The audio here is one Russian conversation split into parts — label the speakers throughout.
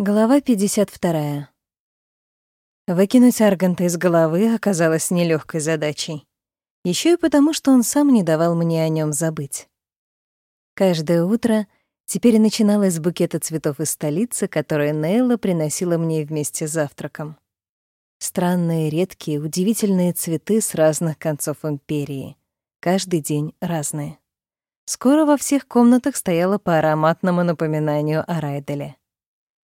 Speaker 1: Глава 52. Выкинуть Арганта из головы оказалось нелегкой задачей. Еще и потому, что он сам не давал мне о нем забыть. Каждое утро теперь начиналось с букета цветов из столицы, которые Нейла приносила мне вместе с завтраком. Странные, редкие, удивительные цветы с разных концов империи. Каждый день разные. Скоро во всех комнатах стояло по ароматному напоминанию о Райделе.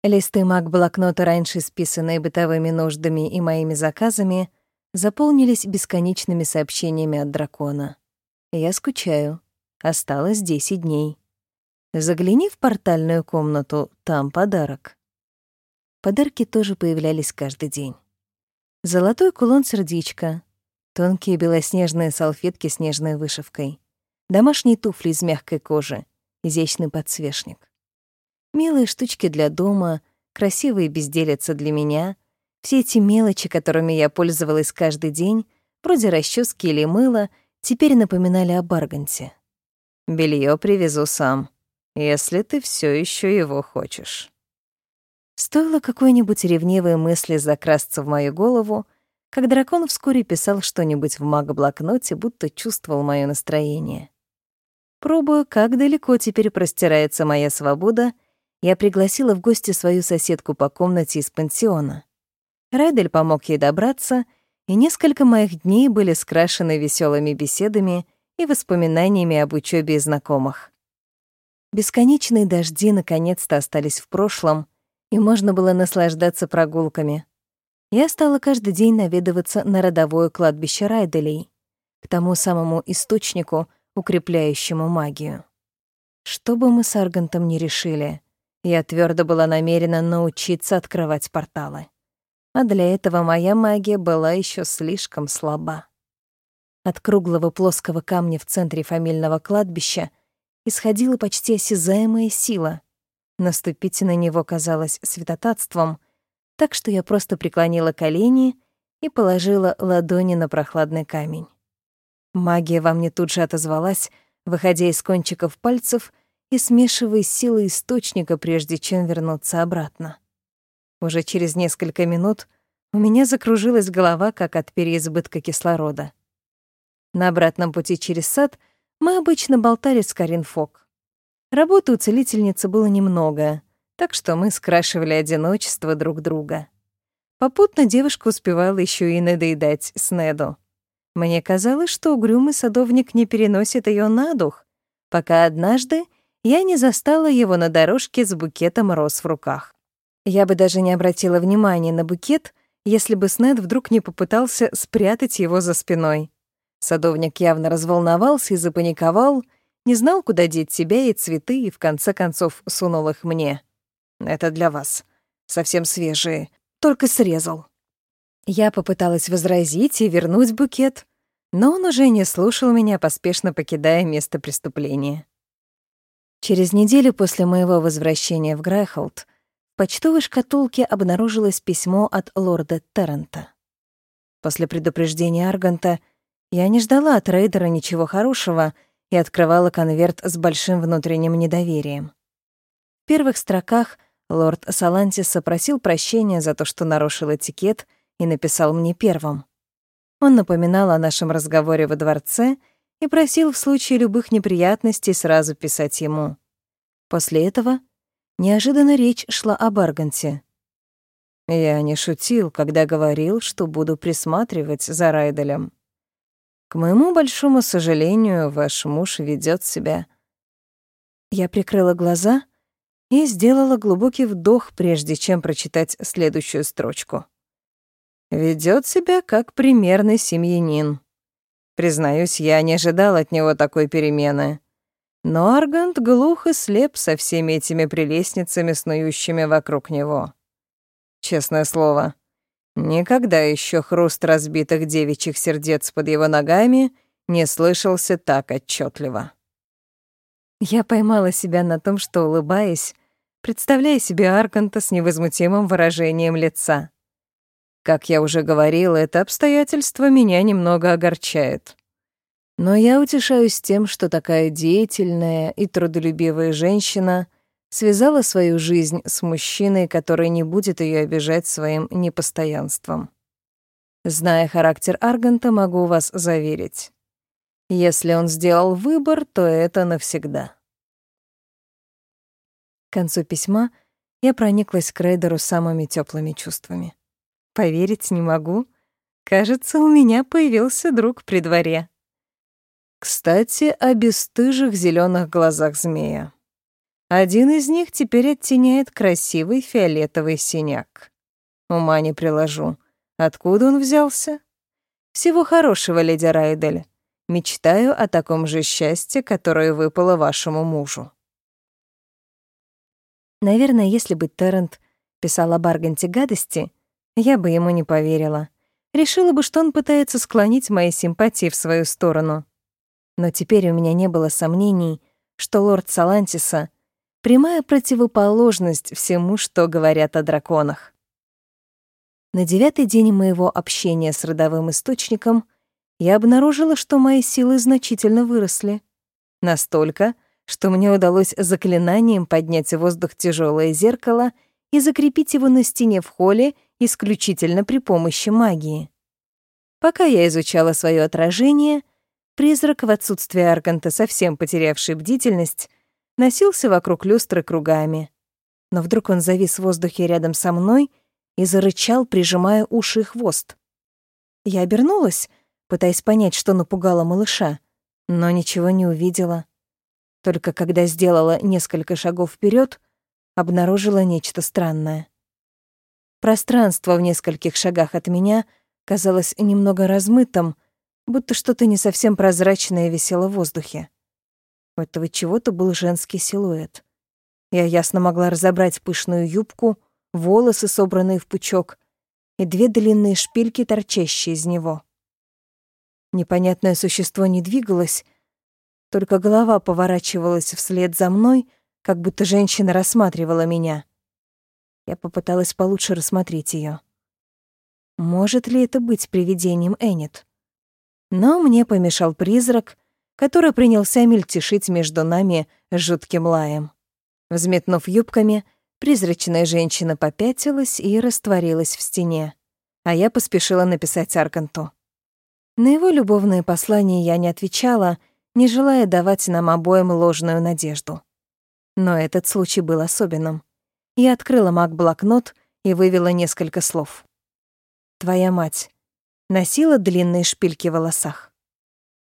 Speaker 1: Листы маг-блокнота, раньше списанные бытовыми нуждами и моими заказами, заполнились бесконечными сообщениями от дракона. «Я скучаю. Осталось 10 дней. Загляни в портальную комнату, там подарок». Подарки тоже появлялись каждый день. Золотой кулон-сердечко, тонкие белоснежные салфетки с нежной вышивкой, домашние туфли из мягкой кожи, изящный подсвечник. Милые штучки для дома, красивые безделица для меня, все эти мелочи, которыми я пользовалась каждый день, вроде расчески или мыла, теперь напоминали о Барганте. Белье привезу сам, если ты все еще его хочешь. Стоило какой-нибудь ревнивой мысли закрасться в мою голову, как дракон вскоре писал что-нибудь в маг-блокноте, будто чувствовал мое настроение. Пробую, как далеко теперь простирается моя свобода — я пригласила в гости свою соседку по комнате из пансиона. Райдель помог ей добраться, и несколько моих дней были скрашены веселыми беседами и воспоминаниями об учебе и знакомых. Бесконечные дожди наконец-то остались в прошлом, и можно было наслаждаться прогулками. Я стала каждый день наведываться на родовое кладбище Райделей, к тому самому источнику, укрепляющему магию. Что бы мы с Аргантом ни решили, я твердо была намерена научиться открывать порталы. А для этого моя магия была еще слишком слаба. От круглого плоского камня в центре фамильного кладбища исходила почти осязаемая сила. Наступить на него казалось святотатством, так что я просто преклонила колени и положила ладони на прохладный камень. Магия во мне тут же отозвалась, выходя из кончиков пальцев — и смешивая силы источника, прежде чем вернуться обратно. Уже через несколько минут у меня закружилась голова, как от переизбытка кислорода. На обратном пути через сад мы обычно болтали с Карин Фок. Работы у целительницы было немного, так что мы скрашивали одиночество друг друга. Попутно девушка успевала еще и надоедать Снеду. Мне казалось, что угрюмый садовник не переносит ее на дух, пока однажды я не застала его на дорожке с букетом роз в руках. Я бы даже не обратила внимания на букет, если бы Снед вдруг не попытался спрятать его за спиной. Садовник явно разволновался и запаниковал, не знал, куда деть себя и цветы, и в конце концов сунул их мне. «Это для вас. Совсем свежие. Только срезал». Я попыталась возразить и вернуть букет, но он уже не слушал меня, поспешно покидая место преступления. Через неделю после моего возвращения в Грайхолд в почтовой шкатулке обнаружилось письмо от лорда Террента. После предупреждения Арганта я не ждала от рейдера ничего хорошего и открывала конверт с большим внутренним недоверием. В первых строках лорд Салантис просил прощения за то, что нарушил этикет и написал мне первым. Он напоминал о нашем разговоре во дворце — и просил в случае любых неприятностей сразу писать ему. После этого неожиданно речь шла о Барганте. Я не шутил, когда говорил, что буду присматривать за Райделем. К моему большому сожалению, ваш муж ведет себя... Я прикрыла глаза и сделала глубокий вдох, прежде чем прочитать следующую строчку. Ведет себя как примерный семьянин. Признаюсь, я не ожидал от него такой перемены. Но Аргант глух и слеп со всеми этими прелестницами, снующими вокруг него. Честное слово, никогда еще хруст разбитых девичьих сердец под его ногами не слышался так отчетливо. Я поймала себя на том, что, улыбаясь, представляя себе Арганта с невозмутимым выражением лица. Как я уже говорил, это обстоятельство меня немного огорчает. Но я утешаюсь тем, что такая деятельная и трудолюбивая женщина связала свою жизнь с мужчиной, который не будет ее обижать своим непостоянством. Зная характер Арганта, могу вас заверить. Если он сделал выбор, то это навсегда. К концу письма я прониклась к Рейдеру самыми теплыми чувствами. Поверить не могу. Кажется, у меня появился друг при дворе. Кстати, о бесстыжих зеленых глазах змея. Один из них теперь оттеняет красивый фиолетовый синяк. Ума не приложу. Откуда он взялся? Всего хорошего, леди Райдель. Мечтаю о таком же счастье, которое выпало вашему мужу. Наверное, если бы Террент писал о Барганте гадости, я бы ему не поверила. Решила бы, что он пытается склонить мои симпатии в свою сторону. Но теперь у меня не было сомнений, что лорд Салантиса — прямая противоположность всему, что говорят о драконах. На девятый день моего общения с родовым источником я обнаружила, что мои силы значительно выросли. Настолько, что мне удалось заклинанием поднять в воздух тяжелое зеркало и закрепить его на стене в холле исключительно при помощи магии. Пока я изучала свое отражение, призрак в отсутствие Арганта, совсем потерявший бдительность, носился вокруг люстры кругами. Но вдруг он завис в воздухе рядом со мной — и зарычал, прижимая уши и хвост. Я обернулась, пытаясь понять, что напугало малыша, но ничего не увидела. Только когда сделала несколько шагов вперед, обнаружила нечто странное. Пространство в нескольких шагах от меня казалось немного размытым, будто что-то не совсем прозрачное висело в воздухе. У этого чего-то был женский силуэт. Я ясно могла разобрать пышную юбку, волосы, собранные в пучок, и две длинные шпильки, торчащие из него. Непонятное существо не двигалось, только голова поворачивалась вслед за мной, как будто женщина рассматривала меня. Я попыталась получше рассмотреть ее. Может ли это быть привидением Эннет? Но мне помешал призрак, который принялся мельтешить между нами жутким лаем. Взметнув юбками, Призрачная женщина попятилась и растворилась в стене, а я поспешила написать Арканту. На его любовные послания я не отвечала, не желая давать нам обоим ложную надежду. Но этот случай был особенным. Я открыла маг-блокнот и вывела несколько слов. «Твоя мать носила длинные шпильки в волосах».